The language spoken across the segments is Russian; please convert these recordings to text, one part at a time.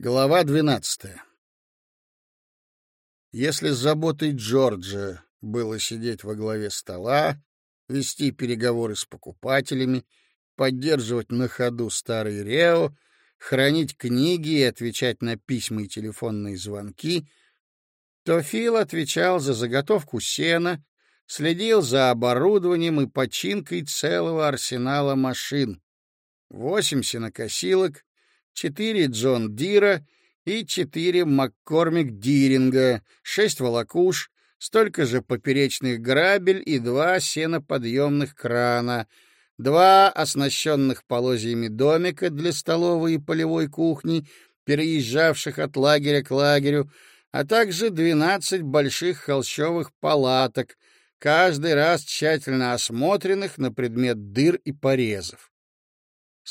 Глава двенадцатая. Если с заботой Джорджа было сидеть во главе стола, вести переговоры с покупателями, поддерживать на ходу старый Рео, хранить книги и отвечать на письма и телефонные звонки, то Фил отвечал за заготовку сена, следил за оборудованием и починкой целого арсенала машин. Восемь сенокосилок, четыре Джон Дира и четыре Маккормик Диринга, шесть волокуш, столько же поперечных грабель и два сеноподъемных крана, два оснащенных полозьями домика для столовой и полевой кухни, переезжавших от лагеря к лагерю, а также двенадцать больших холщовых палаток, каждый раз тщательно осмотренных на предмет дыр и порезов.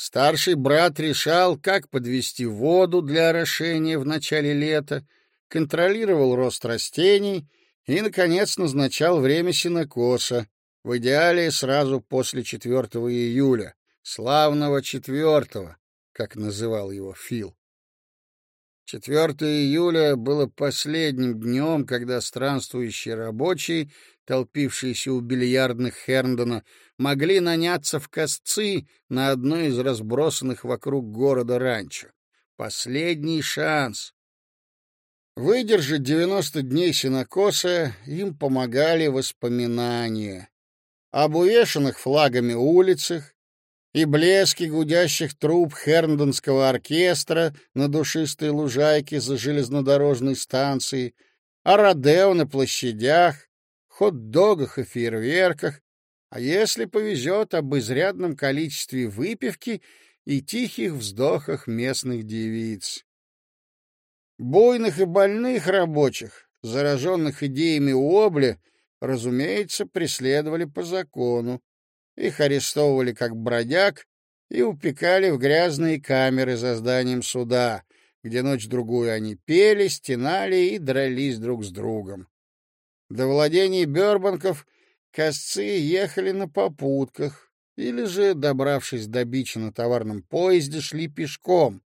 Старший брат решал, как подвести воду для орошения в начале лета, контролировал рост растений и, наконец, назначал время сенокоса, в идеале сразу после 4 июля, славного четвертого, как называл его Фил. 4 июля было последним днем, когда странствующие рабочие, толпившиеся у бильярдных Херндона, могли наняться в косцы на одной из разбросанных вокруг города ранчо. Последний шанс. Выдержать 90 дней сенокоса им помогали воспоминания об увешанных флагами улицах, и блески гудящих труб Херндонского оркестра на душистой лужайке за железнодорожной станцией, о Родео на площадях, хот-догах и фейерверках, а если повезет, об изрядном количестве выпивки и тихих вздохах местных девиц. Буйных и больных рабочих, зараженных идеями обля, разумеется, преследовали по закону, их арестовывали как бродяг и упекали в грязные камеры за зданием суда, где ночь-другую они пели, стенали и дрались друг с другом. До владений Бёрбанков косцы ехали на попутках или же, добравшись до бича на товарном поезде, шли пешком.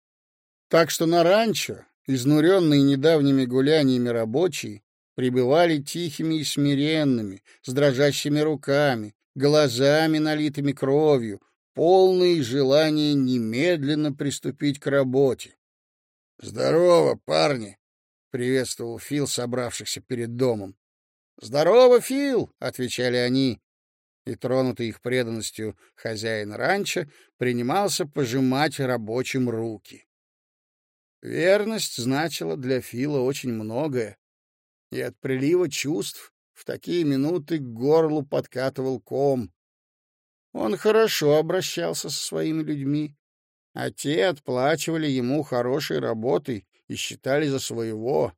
Так что на ранчо, изнуренные недавними гуляниями рабочие, пребывали тихими и смиренными, с дрожащими руками, глазами, налитыми кровью, полные желания немедленно приступить к работе. — Здорово, парни! — приветствовал Фил, собравшихся перед домом. — Здорово, Фил! — отвечали они, и, тронутый их преданностью хозяин ранчо, принимался пожимать рабочим руки. Верность значила для Фила очень многое, и от прилива чувств в такие минуты к горлу подкатывал ком. Он хорошо обращался со своими людьми, а те отплачивали ему хорошей работой и считали за своего. —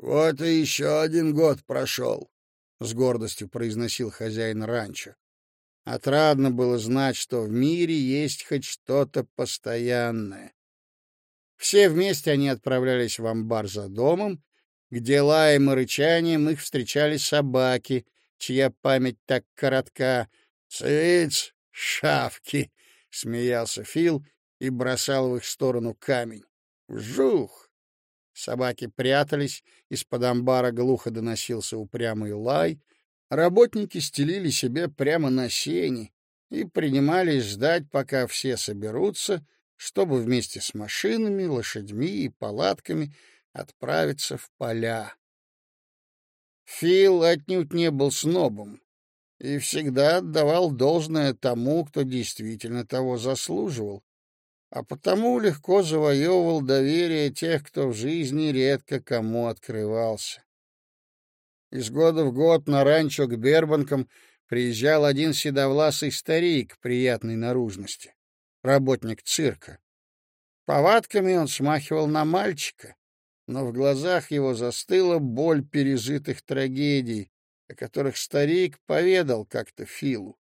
Вот и еще один год прошел, — с гордостью произносил хозяин ранчо. Отрадно было знать, что в мире есть хоть что-то постоянное. Все вместе они отправлялись в амбар за домом, где лаем и рычанием их встречали собаки, чья память так коротка. «Цыц, шавки!» — смеялся Фил и бросал в их сторону камень. «Вжух!» Собаки прятались, из-под амбара глухо доносился упрямый лай. Работники стелили себе прямо на сене и принимались ждать, пока все соберутся, чтобы вместе с машинами, лошадьми и палатками — отправиться в поля. Фил отнюдь не был снобом и всегда отдавал должное тому, кто действительно того заслуживал, а потому легко завоевывал доверие тех, кто в жизни редко кому открывался. Из года в год на ранчо к Бербанкам приезжал один седовласый старик приятной наружности, работник цирка. Повадками он смахивал на мальчика, но в глазах его застыла боль пережитых трагедий, о которых старик поведал как-то Филу.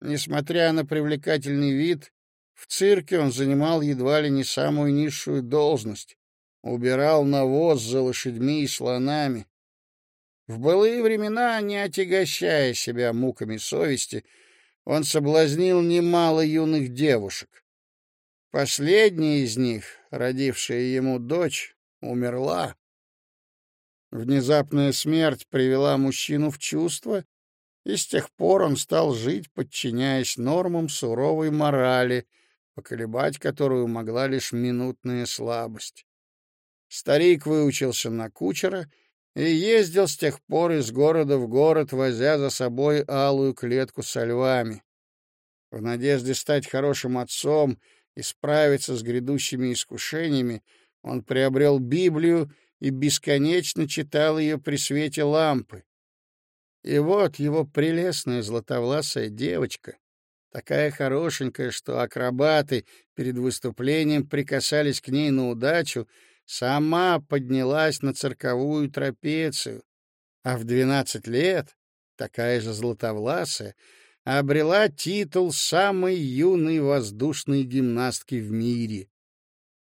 Несмотря на привлекательный вид, в цирке он занимал едва ли не самую низшую должность, убирал навоз за лошадьми и слонами. В былые времена, не отягощая себя муками совести, он соблазнил немало юных девушек. Последняя из них, родившая ему дочь, умерла. Внезапная смерть привела мужчину в чувство, и с тех пор он стал жить, подчиняясь нормам суровой морали, поколебать которую могла лишь минутная слабость. Старик выучился на кучера и ездил с тех пор из города в город, возя за собой алую клетку со львами. В надежде стать хорошим отцом и справиться с грядущими искушениями, он приобрел Библию и бесконечно читал ее при свете лампы. И вот его прелестная златовласая девочка, такая хорошенькая, что акробаты перед выступлением прикасались к ней на удачу, сама поднялась на цирковую трапецию, а в двенадцать лет, такая же златовласая, обрела титул самой юной воздушной гимнастки в мире.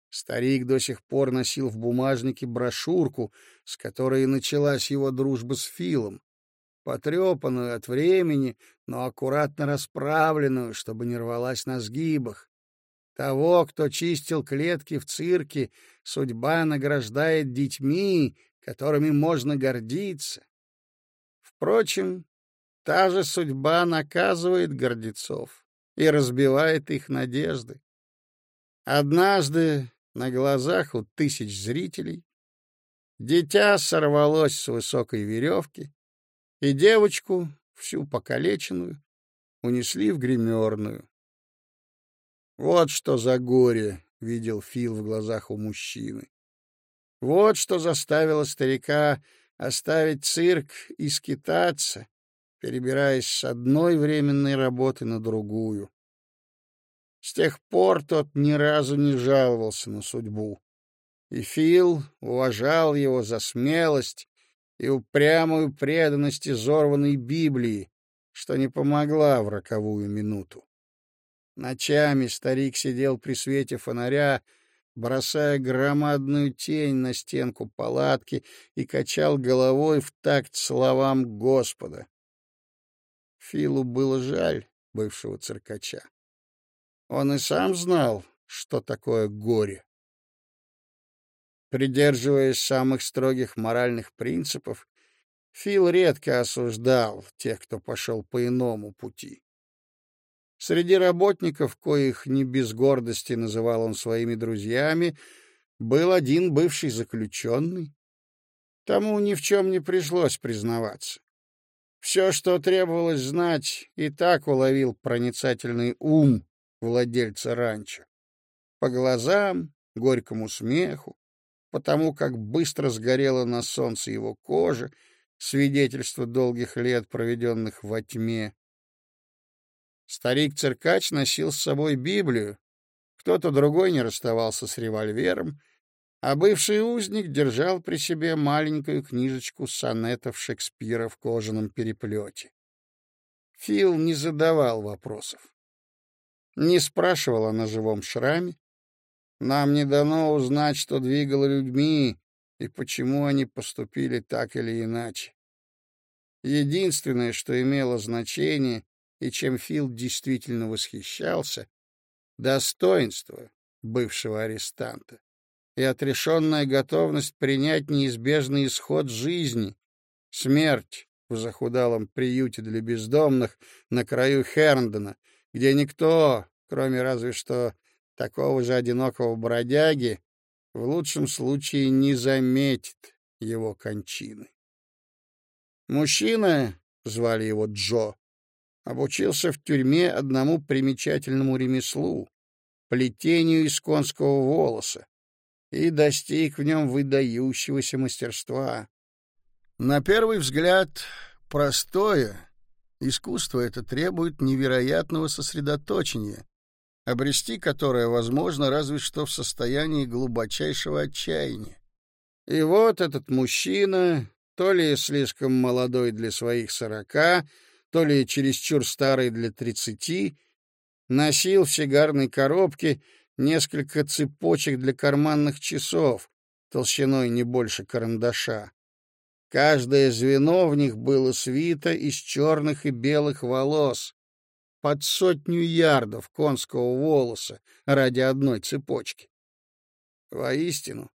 Старик до сих пор носил в бумажнике брошюрку, с которой началась его дружба с Филом, потрепанную от времени, но аккуратно расправленную, чтобы не рвалась на сгибах. Того, кто чистил клетки в цирке, судьба награждает детьми, которыми можно гордиться. Впрочем, та же судьба наказывает гордецов и разбивает их надежды. Однажды на глазах у тысяч зрителей дитя сорвалось с высокой веревки, и девочку, всю покалеченную, унесли в гримерную. Вот что за горе видел Фил в глазах у мужчины. Вот что заставило старика оставить цирк и скитаться, перебираясь с одной временной работы на другую. С тех пор тот ни разу не жаловался на судьбу. И Фил уважал его за смелость и упрямую преданность изорванной Библии, что не помогла в роковую минуту. Ночами старик сидел при свете фонаря, бросая громадную тень на стенку палатки и качал головой в такт словам Господа. Филу было жаль бывшего циркача. Он и сам знал, что такое горе. Придерживаясь самых строгих моральных принципов, Фил редко осуждал тех, кто пошел по иному пути. Среди работников, коих не без гордости называл он своими друзьями, был один бывший заключенный. Тому ни в чем не пришлось признаваться. Все, что требовалось знать, и так уловил проницательный ум владельца ранчо. По глазам, горькому смеху, потому как быстро сгорела на солнце его кожа, свидетельство долгих лет, проведенных во тьме, Старик-циркач носил с собой Библию, кто-то другой не расставался с револьвером, а бывший узник держал при себе маленькую книжечку сонетов Шекспира в кожаном переплете. Фил не задавал вопросов. Не спрашивал о ножевом шраме. Нам не дано узнать, что двигало людьми и почему они поступили так или иначе. Единственное, что имело значение, и чем Фил действительно восхищался, достоинство бывшего арестанта и отрешенная готовность принять неизбежный исход жизни, смерть в захудалом приюте для бездомных на краю Херндона, где никто, кроме разве что такого же одинокого бродяги, в лучшем случае не заметит его кончины. Мужчина, звали его Джо, обучился в тюрьме одному примечательному ремеслу — плетению из конского волоса, и достиг в нем выдающегося мастерства. На первый взгляд, простое, искусство это требует невероятного сосредоточения, обрести которое возможно разве что в состоянии глубочайшего отчаяния. И вот этот мужчина, то ли слишком молодой для своих сорока, то ли чересчур старый для тридцати, носил в сигарной коробке несколько цепочек для карманных часов, толщиной не больше карандаша. Каждое звено в них было свито из черных и белых волос. Под сотню ярдов конского волоса ради одной цепочки. Воистину,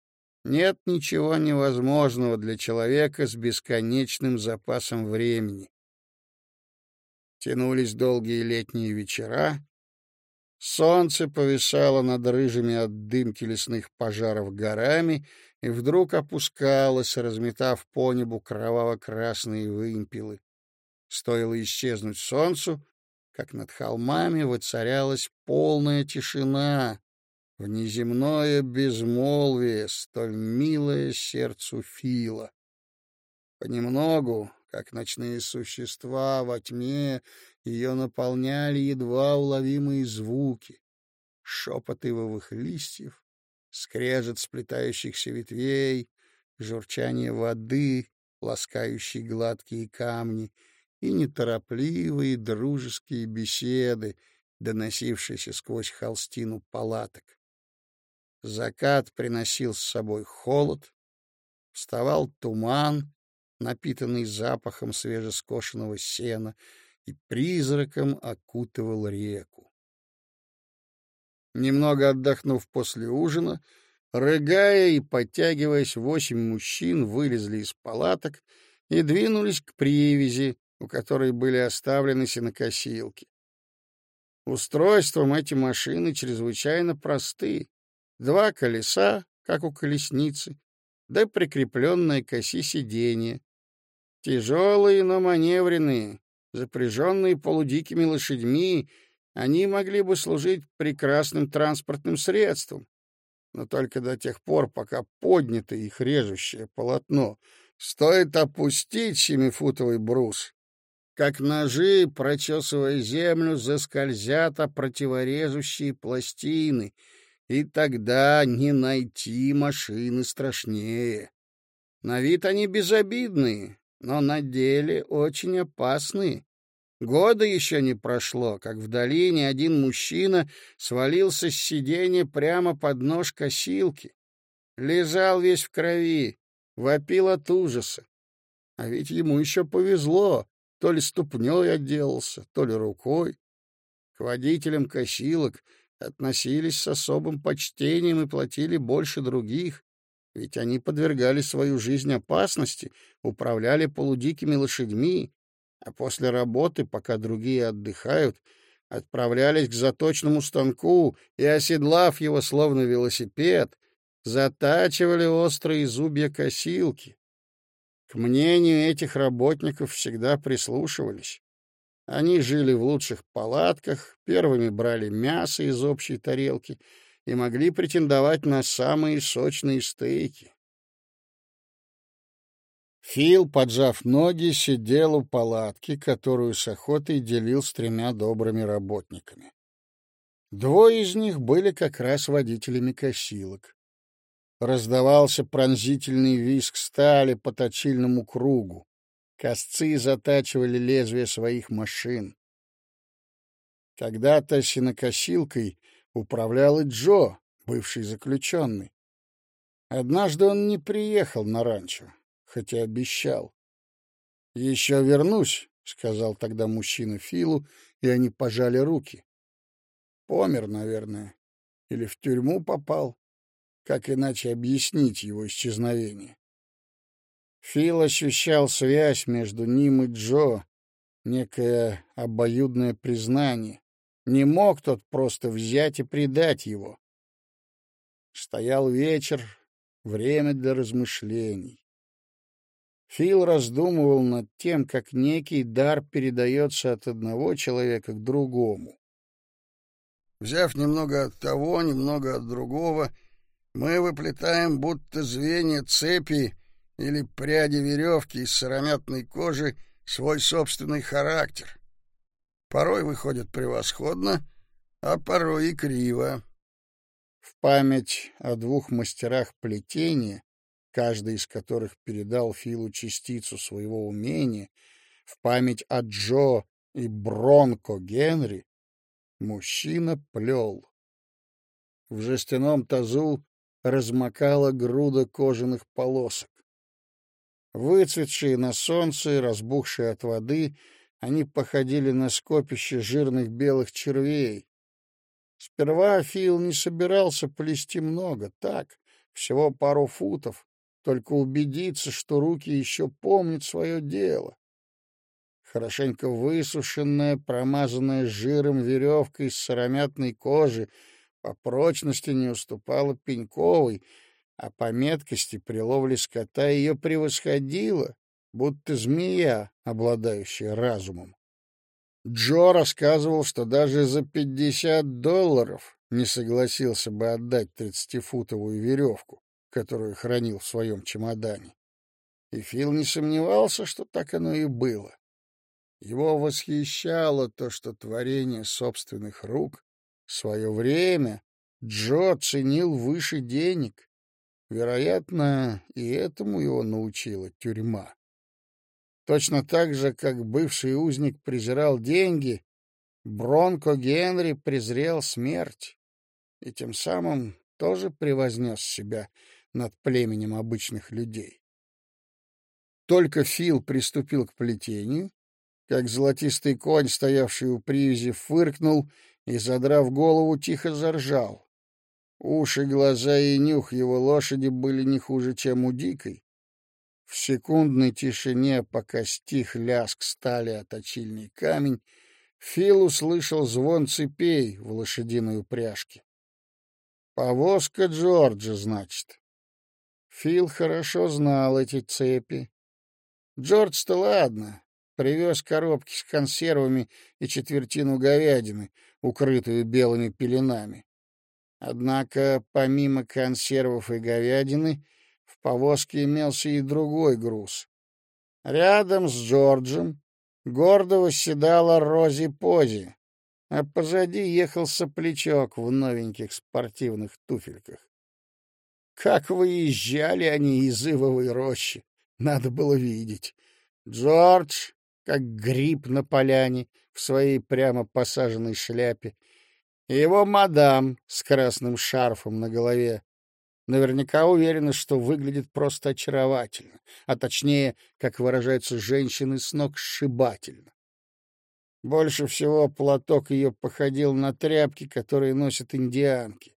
нет ничего невозможного для человека с бесконечным запасом времени. Тянулись долгие летние вечера. Солнце повисало над рыжими от дымки лесных пожаров горами и вдруг опускалось, разметав по небу кроваво-красные вымпелы. Стоило исчезнуть солнцу, как над холмами воцарялась полная тишина, внеземное безмолвие, столь милое сердцу Фила. Понемногу, как ночные существа во тьме, ее наполняли едва уловимые звуки, шепот ивовых листьев, скрежет сплетающихся ветвей, журчание воды, ласкающей гладкие камни, и неторопливые дружеские беседы, доносившиеся сквозь холстину палаток. Закат приносил с собой холод, вставал туман, напитанный запахом свежескошенного сена, и призраком окутывал реку. Немного отдохнув после ужина, рыгая и подтягиваясь, восемь мужчин вылезли из палаток и двинулись к привязи, у которой были оставлены сенокосилки. Устройством эти машины чрезвычайно просты. Два колеса, как у колесницы, да прикрепленное к оси сиденье. Тяжелые, но маневренные, запряженные полудикими лошадьми, они могли бы служить прекрасным транспортным средством, но только до тех пор, пока поднято их режущее полотно. Стоит опустить семифутовый брус, как ножи, прочесывая землю, заскользят о противорежущие пластины, и тогда не найти машины страшнее. На вид они безобидные, но на деле очень опасные. Года еще не прошло, как в долине один мужчина свалился с сиденья прямо под нож косилки. Лежал весь в крови, вопил от ужаса. А ведь ему еще повезло, то ли ступней отделался, то ли рукой. К водителям косилок относились с особым почтением и платили больше других, ведь они подвергали свою жизнь опасности, управляли полудикими лошадьми, а после работы, пока другие отдыхают, отправлялись к заточному станку и, оседлав его словно велосипед, затачивали острые зубья косилки. К мнению этих работников всегда прислушивались. Они жили в лучших палатках, первыми брали мясо из общей тарелки и могли претендовать на самые сочные стейки. Фил, поджав ноги, сидел у палатки, которую с охотой делил с тремя добрыми работниками. Двое из них были как раз водителями косилок. Раздавался пронзительный визг стали по точильному кругу. Косцы затачивали лезвия своих машин. Когда-то синокосилкой управлял и Джо, бывший заключенный. Однажды он не приехал на ранчо хотя обещал. «Еще вернусь», — сказал тогда мужчина Филу, и они пожали руки. Помер, наверное, или в тюрьму попал. Как иначе объяснить его исчезновение? Фил ощущал связь между ним и Джо, некое обоюдное признание. Не мог тот просто взять и предать его. Стоял вечер, время для размышлений. Фил раздумывал над тем, как некий дар передается от одного человека к другому. Взяв немного от того, немного от другого, мы выплетаем будто звенья цепи или пряди веревки из сыромятной кожи свой собственный характер. Порой выходит превосходно, а порой и криво. В память о двух мастерах плетения каждый из которых передал Филу частицу своего умения, в память о Джо и Бронко Генри, мужчина плел. В жестяном тазу размокала груда кожаных полосок. Выцветшие на солнце, разбухшие от воды, Они походили на скопище жирных белых червей. Сперва Фил не собирался плести много, так, всего пару футов, только убедиться, что руки еще помнят свое дело. Хорошенько высушенная, промазанная жиром веревка из сыромятной кожи по прочности не уступала пеньковой, а по меткости при ловле скота ее превосходила, будто змея, обладающая разумом. Джо рассказывал, что даже за пятьдесят долларов не согласился бы отдать тридцатифутовую веревку, которую хранил в своем чемодане. И Фил не сомневался, что так оно и было. Его восхищало то, что творение собственных рук свое время Джо ценил выше денег. Вероятно, и этому его научила тюрьма. Точно так же, как бывший узник презирал деньги, Бронко Генри презрел смерть и тем самым тоже превознес себя над племенем обычных людей. Только Фил приступил к плетению, как золотистый конь, стоявший у привязи, фыркнул и, задрав голову, тихо заржал. Уши, глаза и нюх его лошади были не хуже, чем у дикой. В секундной тишине, пока стих ляск стали о точильный камень, Фил услышал звон цепей в лошадиной упряжке. Повозка Джорджа, значит. Фил хорошо знал эти цепи. Джордж-то ладно, привез коробки с консервами и четвертину говядины, укрытую белыми пеленами. Однако, помимо консервов и говядины, в повозке имелся и другой груз. Рядом с Джорджем гордо восседала Рози Пози, а позади ехал соплячок в новеньких спортивных туфельках. Как выезжали они из Ивовой рощи, надо было видеть. Джордж, как гриб на поляне, в своей прямо посаженной шляпе, и его мадам с красным шарфом на голове, Наверняка уверена, что выглядит просто очаровательно, а точнее, как выражаются женщины, с ног сшибательно. Больше всего платок ее походил на тряпки, которые носят индианки.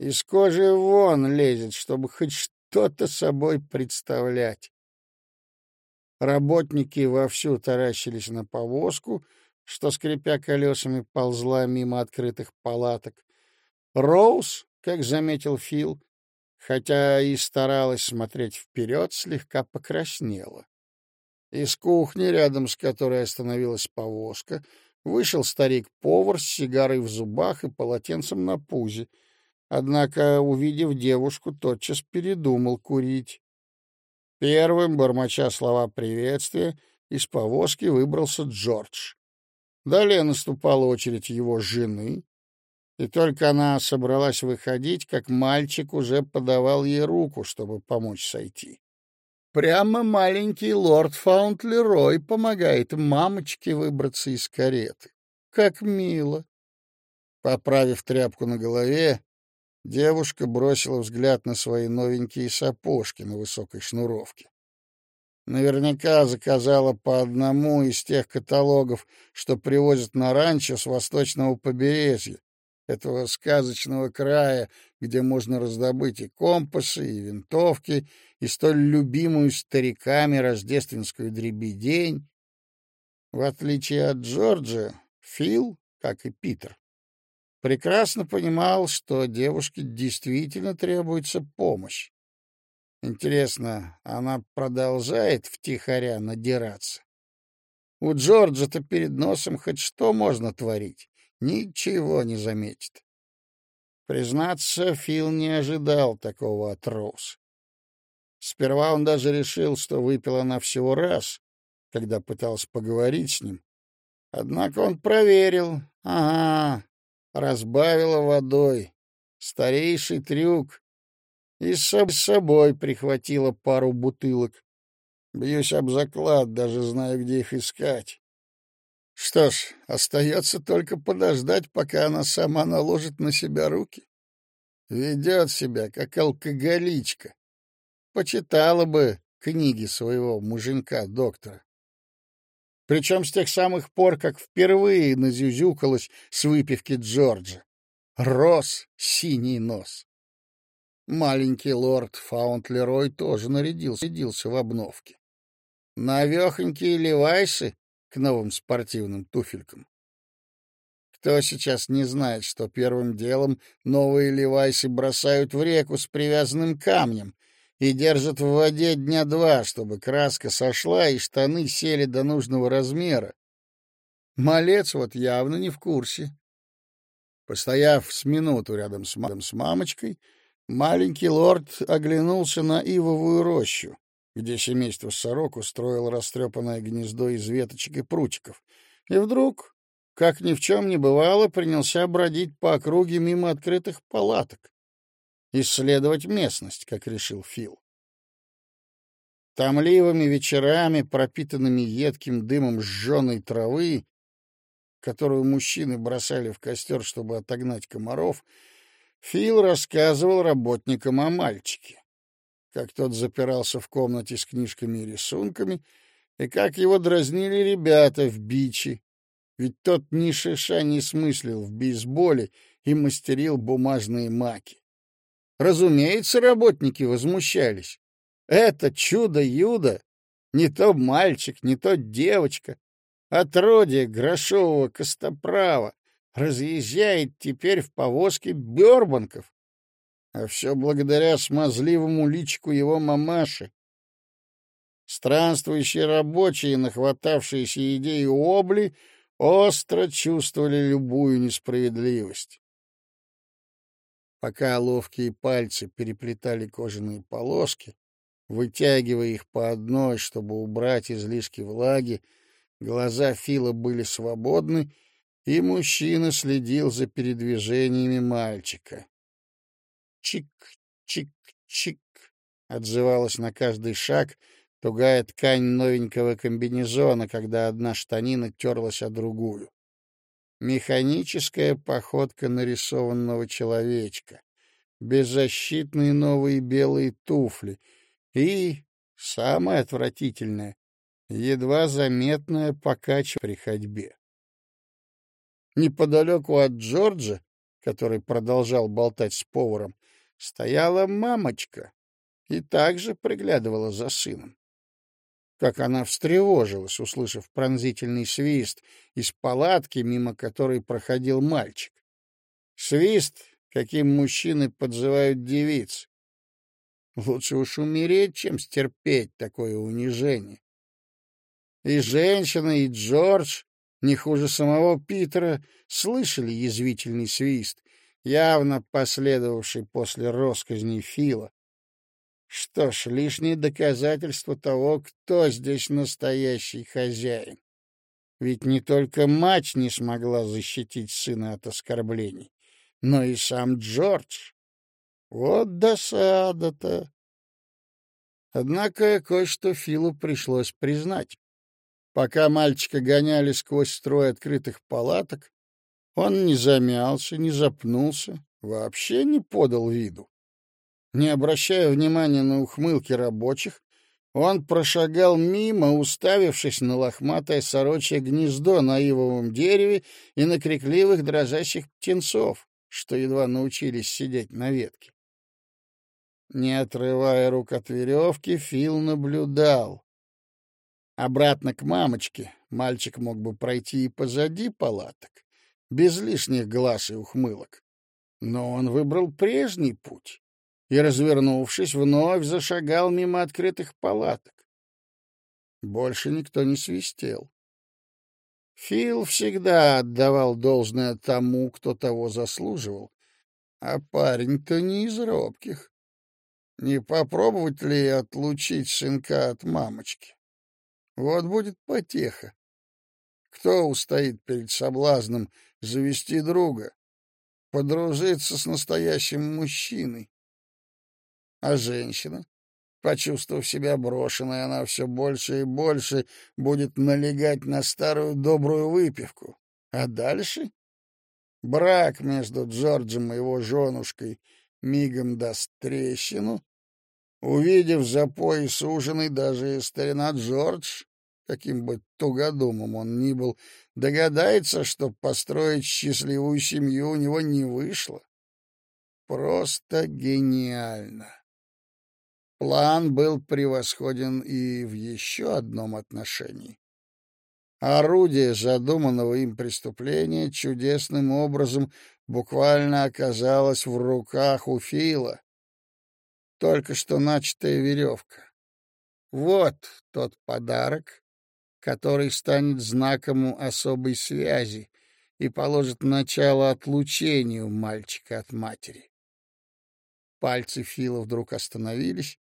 Из кожи вон лезет, чтобы хоть что-то собой представлять. Работники вовсю таращились на повозку, что, скрипя колесами, ползла мимо открытых палаток. Роуз, как заметил Фил, хотя и старалась смотреть вперед, слегка покраснела. Из кухни, рядом с которой остановилась повозка, вышел старик-повар с сигарой в зубах и полотенцем на пузе. Однако, увидев девушку, тотчас передумал курить. Первым, бормоча слова приветствия, из повозки выбрался Джордж. Далее наступала очередь его жены, и только она собралась выходить, как мальчик уже подавал ей руку, чтобы помочь сойти. Прямо маленький лорд Фаунтлерой помогает мамочке выбраться из кареты. Как мило! Поправив тряпку на голове, девушка бросила взгляд на свои новенькие сапожки на высокой шнуровке. Наверняка заказала по одному из тех каталогов, что привозят на ранчо с восточного побережья, этого сказочного края, где можно раздобыть и компасы, и винтовки, и столь любимую стариками рождественскую дребедень. В отличие от Джорджа, Фил, как и Питер, прекрасно понимал, что девушке действительно требуется помощь. Интересно, она продолжает втихаря надираться? У Джорджа-то перед носом хоть что можно творить ничего не заметит. Признаться, Фил не ожидал такого от Роуз. Сперва он даже решил, что выпила она всего раз, когда пытался поговорить с ним. Однако он проверил. Ага, разбавила водой. Старейший трюк. И с собой прихватила пару бутылок. Бьюсь об заклад, даже знаю, где их искать. Что ж, остается только подождать, пока она сама наложит на себя руки. Ведет себя, как алкоголичка. Почитала бы книги своего муженька-доктора. Причем с тех самых пор, как впервые назюзюкалась с выпивки Джорджа. Рос синий нос. Маленький лорд Фаунтлерой тоже нарядился, нарядился в обновке. Навехонькие левайсы к новым спортивным туфелькам. Кто сейчас не знает, что первым делом новые левайсы бросают в реку с привязанным камнем и держат в воде дня два, чтобы краска сошла и штаны сели до нужного размера? Малец вот явно не в курсе. Постояв с минуту рядом с, рядом с мамочкой, маленький лорд оглянулся на ивовую рощу, где семейство сорок устроило растрепанное гнездо из веточек и прутиков, и вдруг как ни в чем не бывало, принялся бродить по округе мимо открытых палаток, исследовать местность, как решил Фил. Томливыми вечерами, пропитанными едким дымом сжженной травы, которую мужчины бросали в костер, чтобы отогнать комаров, Фил рассказывал работникам о мальчике, как тот запирался в комнате с книжками и рисунками, и как его дразнили ребята в бичи, ведь тот ни шиша не смыслил в бейсболе и мастерил бумажные маки. Разумеется, работники возмущались. Это чудо-юдо, не то мальчик, не то девочка, отродье грошового костоправа, разъезжает теперь в повозке Бёрбанков. А все благодаря смазливому личику его мамаши. Странствующие рабочие, нахватавшиеся идеи обли, остро чувствовали любую несправедливость. Пока ловкие пальцы переплетали кожаные полоски, вытягивая их по одной, чтобы убрать излишки влаги, глаза Фила были свободны, и мужчина следил за передвижениями мальчика. Чик-чик-чик отзывалась на каждый шаг — тугая ткань новенького комбинезона, когда одна штанина терлась о другую. Механическая походка нарисованного человечка, беззащитные новые белые туфли. И, самое отвратительное, едва заметное покачивание при ходьбе. Неподалеку от Джорджа, который продолжал болтать с поваром, стояла мамочка и также приглядывала за сыном как она встревожилась, услышав пронзительный свист из палатки, мимо которой проходил мальчик. Свист, каким мужчины подзывают девиц. Лучше уж умереть, чем стерпеть такое унижение. И женщина, и Джордж, не хуже самого Питера, слышали язвительный свист, явно последовавший после росказней Фила. Что ж, лишнее доказательство того, кто здесь настоящий хозяин. Ведь не только мать не смогла защитить сына от оскорблений, но и сам Джордж. Вот досада-то. Однако кое-что Филу пришлось признать. Пока мальчика гоняли сквозь строй открытых палаток, он не замялся, не запнулся, вообще не подал виду. Не обращая внимания на ухмылки рабочих, он прошагал мимо, уставившись на лохматое сорочье гнездо на ивовом дереве и на крикливых дрожащих птенцов, что едва научились сидеть на ветке. Не отрывая рук от веревки, Фил наблюдал. Обратно к мамочке мальчик мог бы пройти и позади палаток, без лишних глаз и ухмылок. Но он выбрал прежний путь и, развернувшись, вновь зашагал мимо открытых палаток. Больше никто не свистел. Фил всегда отдавал должное тому, кто того заслуживал, а парень-то не из робких. Не попробовать ли отлучить сынка от мамочки? Вот будет потеха. Кто устоит перед соблазном завести друга, подружиться с настоящим мужчиной? А женщина? Почувствовав себя брошенной, она все больше и больше будет налегать на старую добрую выпивку. А дальше? Брак между Джорджем и его женушкой мигом даст трещину. Увидев за пояс ужиной, даже старина Джордж каким бы тугодумом он ни был, догадается, что построить счастливую семью у него не вышло. Просто гениально. План был превосходен и в еще одном отношении. Орудие задуманного им преступления чудесным образом буквально оказалось в руках у Фила. Только что начатая веревка. Вот тот подарок, который станет знаком особой связи и положит начало отлучению мальчика от матери. Пальцы Фила вдруг остановились,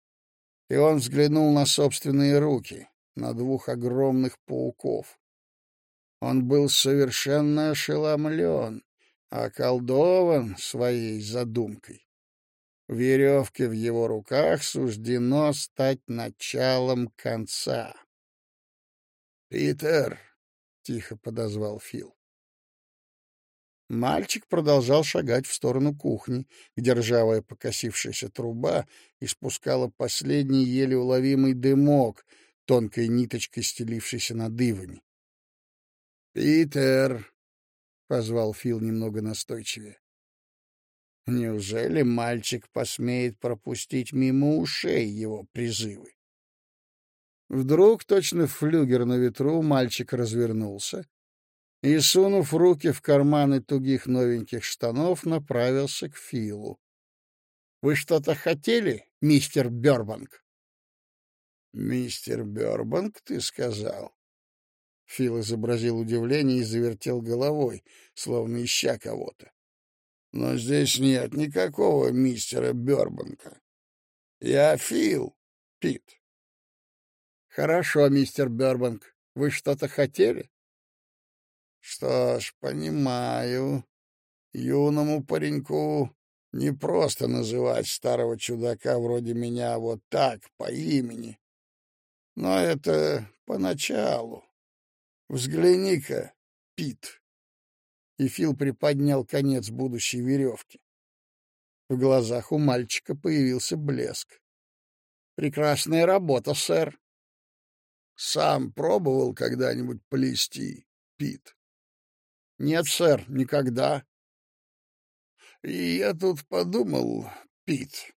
и он взглянул на собственные руки, на двух огромных пауков. Он был совершенно ошеломлен, околдован своей задумкой. Веревке в его руках суждено стать началом конца. «Питер!» — тихо подозвал Фил. Мальчик продолжал шагать в сторону кухни, где ржавая покосившаяся труба испускала последний еле уловимый дымок, тонкой ниточкой стелившейся над ивами. «Питер!» — позвал Фил немного настойчивее. Неужели мальчик посмеет пропустить мимо ушей его призывы? Вдруг, точно флюгер на ветру, мальчик развернулся и, сунув руки в карманы тугих новеньких штанов, направился к Филу. — Вы что-то хотели, мистер Бёрбанк? — Мистер Бёрбанк, ты сказал? Фил изобразил удивление и завертел головой, словно ища кого-то. Но здесь нет никакого мистера Бёрбанка. Я Фил, Пит. Хорошо, мистер Бёрбанк. Вы что-то хотели? Что ж, понимаю. Юному пареньку не просто называть старого чудака вроде меня вот так, по имени. Но это поначалу. Взгляни-ка, Пит. И Фил приподнял конец будущей веревки. В глазах у мальчика появился блеск. Прекрасная работа, сэр. Сам пробовал когда-нибудь плести, Пит? Нет, сэр, никогда. И я тут подумал, Пит,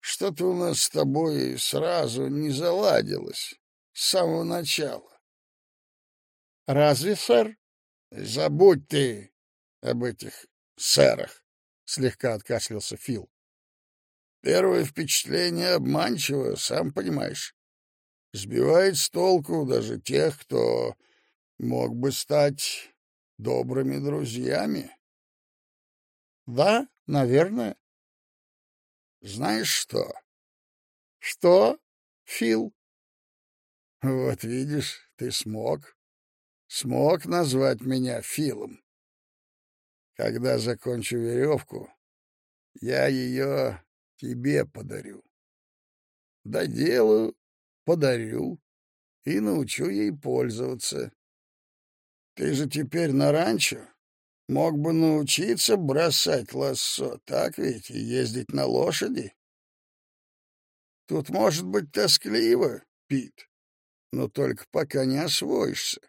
что-то у нас с тобой сразу не заладилось с самого начала. Разве, сэр? Забудь ты об этих сэрах, слегка откашлялся Фил. Первое впечатление обманчиво, сам понимаешь. Сбивает с толку даже тех, кто мог бы стать добрыми друзьями. Да, наверное. Знаешь что? Что, Фил? Вот видишь, ты смог смог назвать меня Филом. Когда закончу веревку, я ее тебе подарю. Доделаю, подарю и научу ей пользоваться. Ты же теперь на ранчо. Мог бы научиться бросать лассо, так ведь, и ездить на лошади. Тут может быть тоскливо, Пит, но только пока не освоишься.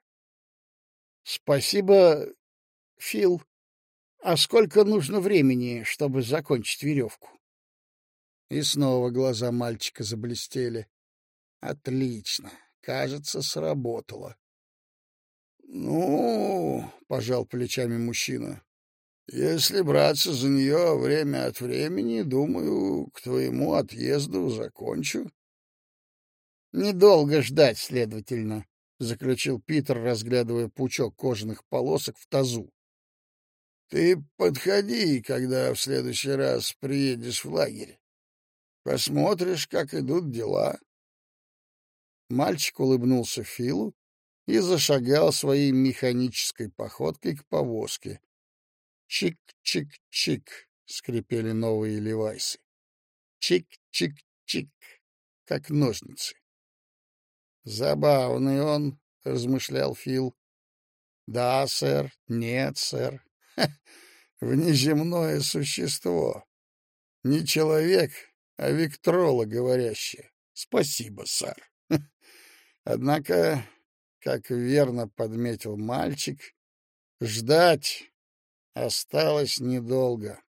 Спасибо, Фил. А сколько нужно времени, чтобы закончить веревку? И снова глаза мальчика заблестели. Отлично. Кажется, сработало. Ну, пожал плечами мужчина. Если браться за нее время от времени, думаю, к твоему отъезду закончу. Недолго ждать, следовательно. — заключил Питер, разглядывая пучок кожаных полосок в тазу. — Ты подходи, когда в следующий раз приедешь в лагерь. Посмотришь, как идут дела. Мальчик улыбнулся Филу и зашагал своей механической походкой к повозке. Чик-чик-чик скрипели новые левайсы. Чик-чик-чик, как ножницы. Забавный он, размышлял Фил. Да, сэр, нет, сэр. Ха, внеземное существо. Не человек, а Виктрола говорящая. Спасибо, сэр. Однако как верно подметил мальчик, ждать осталось недолго.